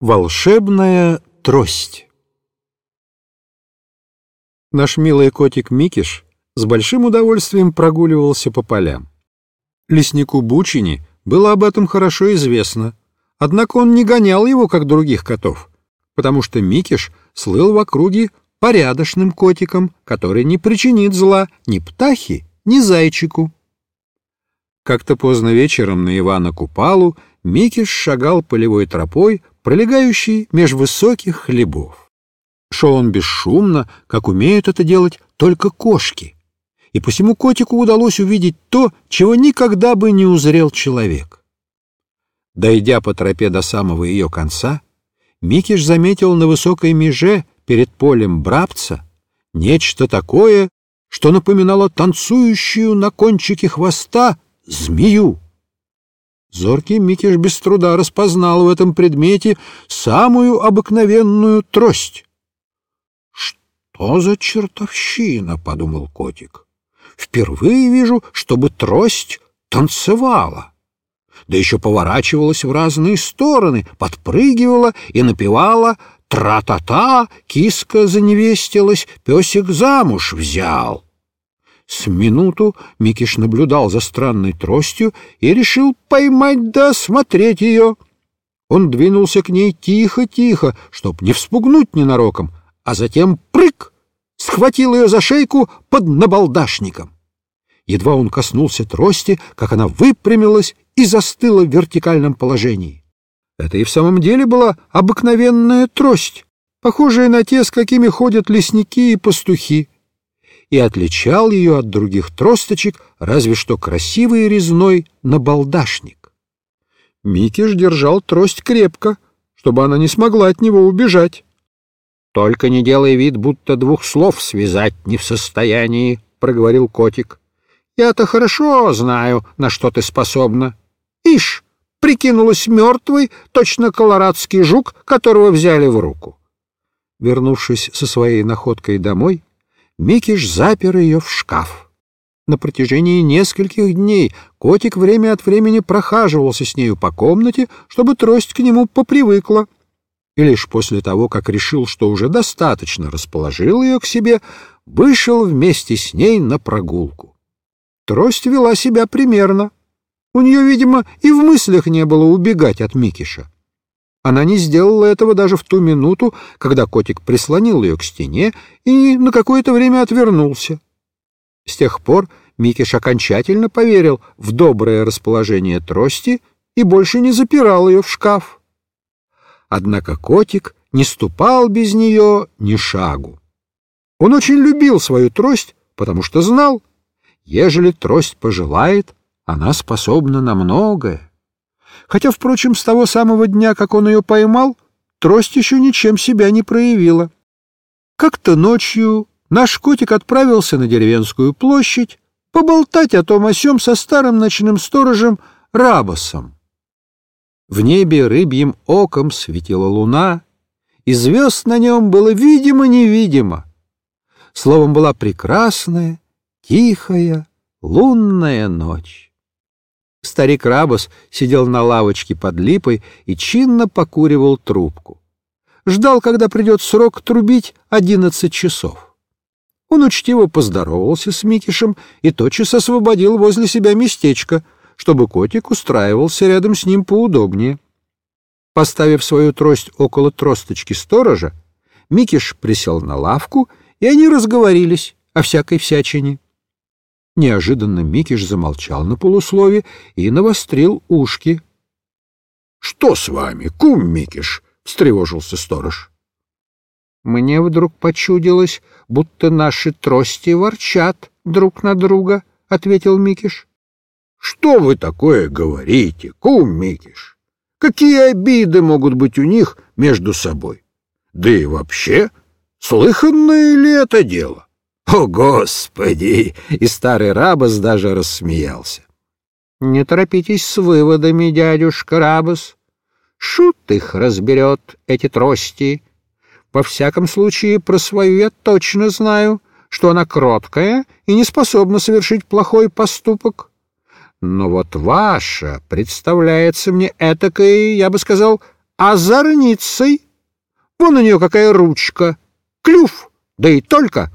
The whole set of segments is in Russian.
Волшебная трость Наш милый котик Микиш с большим удовольствием прогуливался по полям. Леснику Бучини было об этом хорошо известно, однако он не гонял его, как других котов, потому что Микиш слыл в округе порядочным котиком, который не причинит зла ни птахе, ни зайчику. Как-то поздно вечером на Ивана Купалу Микиш шагал полевой тропой, пролегающей меж высоких хлебов. Шел он бесшумно, как умеют это делать только кошки, и посему котику удалось увидеть то, чего никогда бы не узрел человек. Дойдя по тропе до самого ее конца, Микиш заметил на высокой меже перед полем Брабца нечто такое, что напоминало танцующую на кончике хвоста змею. Зоркий Микиш без труда распознал в этом предмете самую обыкновенную трость. «Что за чертовщина?» — подумал котик. «Впервые вижу, чтобы трость танцевала» да еще поворачивалась в разные стороны, подпрыгивала и напевала «Тра-та-та, киска заневестилась, песик замуж взял». С минуту Микиш наблюдал за странной тростью и решил поймать да осмотреть ее. Он двинулся к ней тихо-тихо, чтоб не вспугнуть ненароком, а затем прыг, схватил ее за шейку под набалдашником. Едва он коснулся трости, как она выпрямилась и застыла в вертикальном положении. Это и в самом деле была обыкновенная трость, похожая на те, с какими ходят лесники и пастухи и отличал ее от других тросточек разве что красивый резной набалдашник. Микиш держал трость крепко, чтобы она не смогла от него убежать. — Только не делай вид, будто двух слов связать не в состоянии, — проговорил котик. — Я-то хорошо знаю, на что ты способна. Ишь, прикинулась мертвой, точно колорадский жук, которого взяли в руку. Вернувшись со своей находкой домой, Микиш запер ее в шкаф. На протяжении нескольких дней котик время от времени прохаживался с нею по комнате, чтобы трость к нему попривыкла. И лишь после того, как решил, что уже достаточно расположил ее к себе, вышел вместе с ней на прогулку. Трость вела себя примерно. У нее, видимо, и в мыслях не было убегать от Микиша. Она не сделала этого даже в ту минуту, когда котик прислонил ее к стене и на какое-то время отвернулся. С тех пор Микиш окончательно поверил в доброе расположение трости и больше не запирал ее в шкаф. Однако котик не ступал без нее ни шагу. Он очень любил свою трость, потому что знал, ежели трость пожелает, она способна на многое хотя, впрочем, с того самого дня, как он ее поймал, трость еще ничем себя не проявила. Как-то ночью наш котик отправился на деревенскую площадь поболтать о том о сём со старым ночным сторожем Рабосом. В небе рыбьим оком светила луна, и звезд на нем было видимо-невидимо. Словом, была прекрасная, тихая, лунная ночь. Старик Рабос сидел на лавочке под липой и чинно покуривал трубку. Ждал, когда придет срок трубить одиннадцать часов. Он учтиво поздоровался с Микишем и тотчас освободил возле себя местечко, чтобы котик устраивался рядом с ним поудобнее. Поставив свою трость около тросточки сторожа, Микиш присел на лавку, и они разговорились о всякой всячине. Неожиданно Микиш замолчал на полуслове и навострил ушки. — Что с вами, кум Микиш? — встревожился сторож. — Мне вдруг почудилось, будто наши трости ворчат друг на друга, — ответил Микиш. — Что вы такое говорите, кум Микиш? Какие обиды могут быть у них между собой? Да и вообще, слыханное ли это дело? «О, Господи!» — и старый Рабос даже рассмеялся. «Не торопитесь с выводами, дядюшка Рабос. Шут их разберет, эти трости. Во всяком случае, про свою я точно знаю, что она кроткая и не способна совершить плохой поступок. Но вот ваша представляется мне этакой, я бы сказал, а зорницей. Вон у нее какая ручка, клюв, да и только.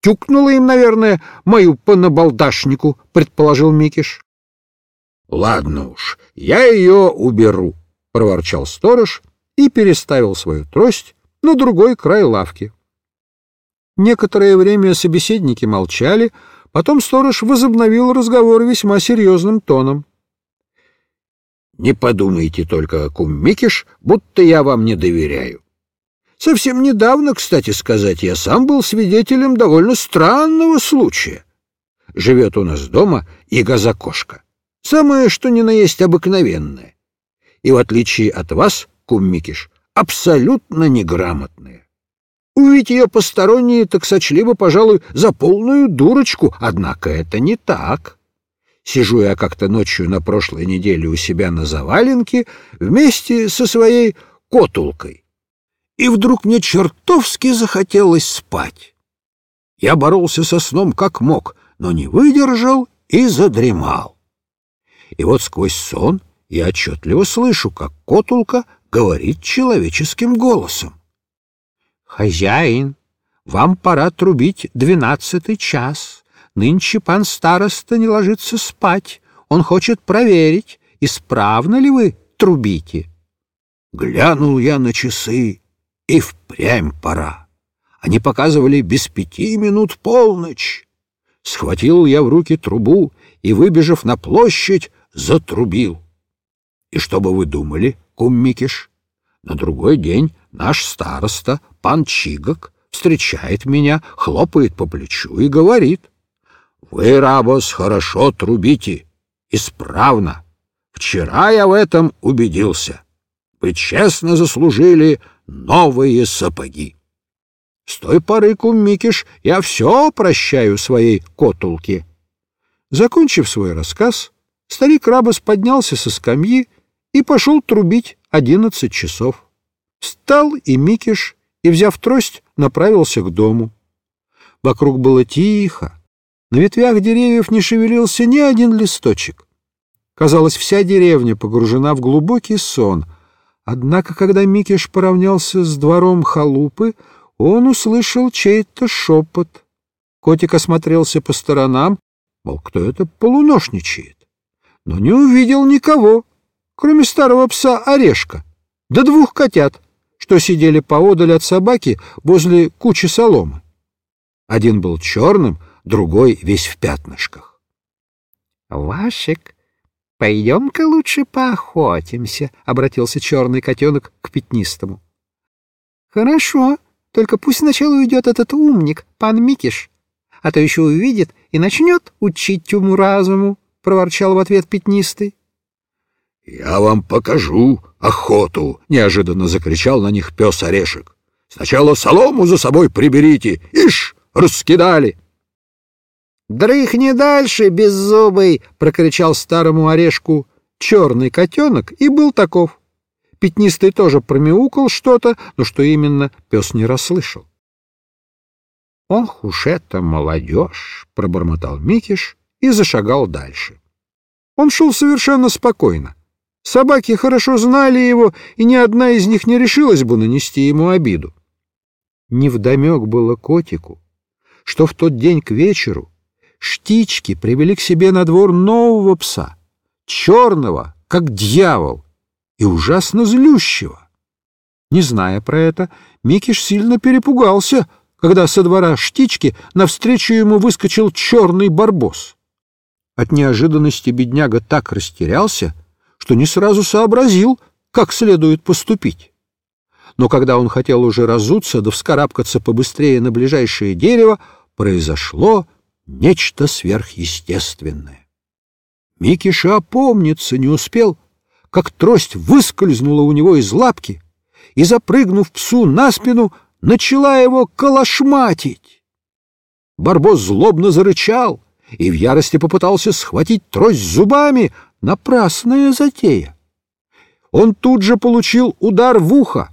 Тюкнула им, наверное, мою понабалдашнику, предположил Микиш. — Ладно уж, я ее уберу, — проворчал сторож и переставил свою трость на другой край лавки. Некоторое время собеседники молчали, потом сторож возобновил разговор весьма серьезным тоном. Не подумайте только, кум Микиш, будто я вам не доверяю. Совсем недавно, кстати сказать, я сам был свидетелем довольно странного случая. Живет у нас дома яга-закошка. Самое, что ни на есть обыкновенное. И в отличие от вас, кум Микиш, абсолютно неграмотная. Увидеть ее посторонние, так сочли бы, пожалуй, за полную дурочку, однако это не так. Сижу я как-то ночью на прошлой неделе у себя на заваленке вместе со своей котулкой. И вдруг мне чертовски захотелось спать. Я боролся со сном как мог, но не выдержал и задремал. И вот сквозь сон я отчетливо слышу, как котулка говорит человеческим голосом. «Хозяин, вам пора трубить двенадцатый час». Нынче пан староста не ложится спать. Он хочет проверить, исправно ли вы трубите. Глянул я на часы, и впрямь пора. Они показывали без пяти минут полночь. Схватил я в руки трубу и, выбежав на площадь, затрубил. И что бы вы думали, кум Микиш? На другой день наш староста, пан Чигок, встречает меня, хлопает по плечу и говорит. Вы, Рабос, хорошо трубите, исправно. Вчера я в этом убедился. Вы честно заслужили новые сапоги. С той поры, кум Микиш, я все прощаю своей котулке. Закончив свой рассказ, старик Рабос поднялся со скамьи и пошел трубить одиннадцать часов. Встал и Микиш, и, взяв трость, направился к дому. Вокруг было тихо, на ветвях деревьев не шевелился ни один листочек. Казалось, вся деревня погружена в глубокий сон. Однако, когда Микиш поравнялся с двором халупы, он услышал чей-то шепот. Котик осмотрелся по сторонам, мол, кто это полуношничает, но не увидел никого, кроме старого пса Орешка, да двух котят, что сидели поодаль от собаки возле кучи соломы. Один был черным, другой весь в пятнышках. — Вашик, пойдем-ка лучше поохотимся, — обратился черный котенок к пятнистому. — Хорошо, только пусть сначала уйдет этот умник, пан Микиш, а то еще увидит и начнет учить уму-разуму, — проворчал в ответ пятнистый. — Я вам покажу охоту! — неожиданно закричал на них пес Орешек. — Сначала солому за собой приберите! Ишь, раскидали! — «Дрыхни дальше, беззубый!» — прокричал старому орешку черный котенок и был таков. Пятнистый тоже промяукал что-то, но что именно, пес не расслышал. «Ох уж это молодежь!» — пробормотал Микиш и зашагал дальше. Он шел совершенно спокойно. Собаки хорошо знали его, и ни одна из них не решилась бы нанести ему обиду. Невдомек было котику, что в тот день к вечеру штички привели к себе на двор нового пса, черного, как дьявол, и ужасно злющего. Не зная про это, Микиш сильно перепугался, когда со двора штички навстречу ему выскочил черный барбос. От неожиданности бедняга так растерялся, что не сразу сообразил, как следует поступить. Но когда он хотел уже разуться да вскарабкаться побыстрее на ближайшее дерево, произошло нечто сверхъестественное. Микиша опомниться не успел, как трость выскользнула у него из лапки и, запрыгнув псу на спину, начала его колошматить. Барбос злобно зарычал и в ярости попытался схватить трость зубами, напрасная затея. Он тут же получил удар в ухо,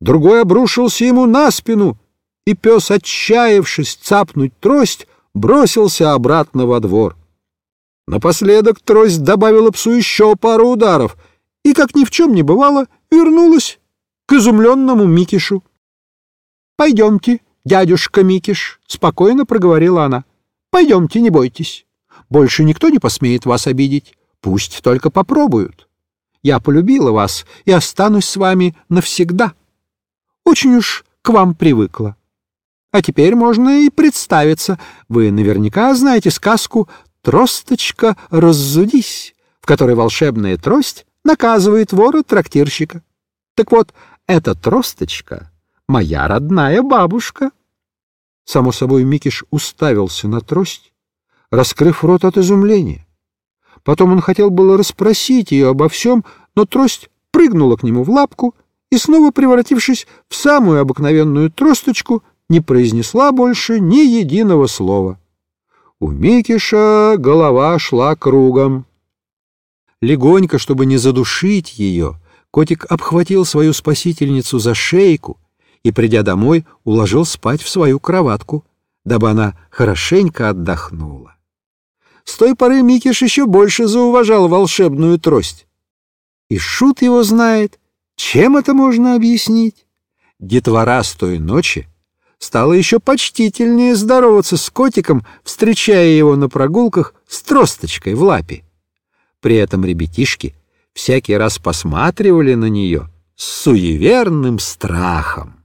другой обрушился ему на спину, и пес, отчаявшись цапнуть трость, бросился обратно во двор. Напоследок трость добавила псу еще пару ударов и, как ни в чем не бывало, вернулась к изумленному Микишу. «Пойдемте, дядюшка Микиш», — спокойно проговорила она. «Пойдемте, не бойтесь. Больше никто не посмеет вас обидеть. Пусть только попробуют. Я полюбила вас и останусь с вами навсегда. Очень уж к вам привыкла. А теперь можно и представиться. Вы наверняка знаете сказку «Тросточка, раззудись», в которой волшебная трость наказывает вора-трактирщика. Так вот, эта тросточка — моя родная бабушка. Само собой, Микиш уставился на трость, раскрыв рот от изумления. Потом он хотел было расспросить ее обо всем, но трость прыгнула к нему в лапку и, снова превратившись в самую обыкновенную тросточку, не произнесла больше ни единого слова. У Микиша голова шла кругом. Легонько, чтобы не задушить ее, котик обхватил свою спасительницу за шейку и, придя домой, уложил спать в свою кроватку, дабы она хорошенько отдохнула. С той поры Микиш еще больше зауважал волшебную трость. И шут его знает, чем это можно объяснить. Детвора с той ночи стала еще почтительнее здороваться с котиком, встречая его на прогулках с тросточкой в лапе. При этом ребятишки всякий раз посматривали на нее с суеверным страхом.